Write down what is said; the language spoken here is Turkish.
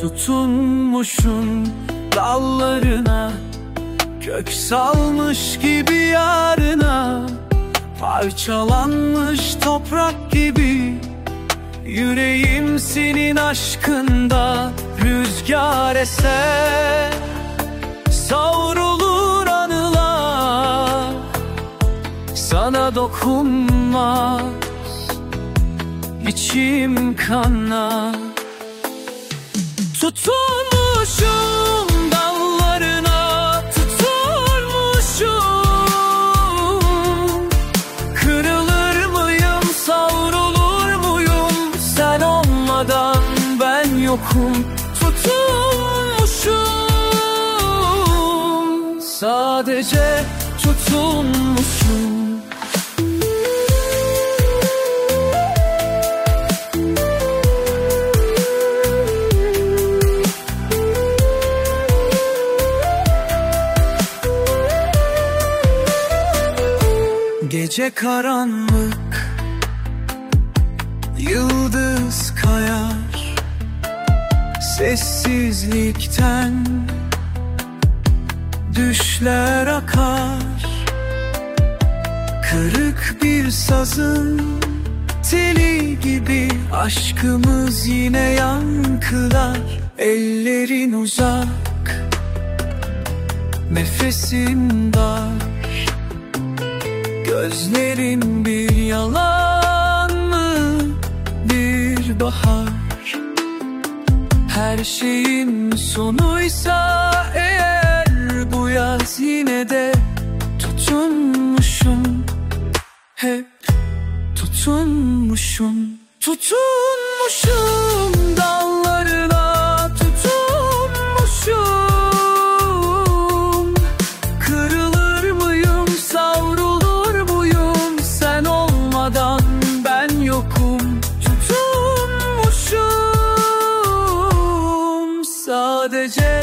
tutunmuşum dallarına Kök salmış gibi yarına. Parçalanmış toprak gibi Yüreğim senin aşkında Rüzgar eser. Savrulur anılar Sana dokunmaz. İçim kanar Tutulmuşum dallarına Tutulmuşum. Kırılır mıyım savrulur muyum? Sen olmadan ben yokum. Tutulmuşum. Sadece tutulmuşum Gece karanlık Yıldız kayar. Sessizlikten Düşler akar. Kırık bir sazın Teli gibi aşkımız yine yankılar. Ellerin uzak Nefesin dar Gözlerin bir yalan mı? Bir bahar. Her şeyin sonuysa eğer Bu yaz yine de tutunmuşum. Hep tutunmuşum Tutunmuşum Tutunmuşum Sadece tutunmuşum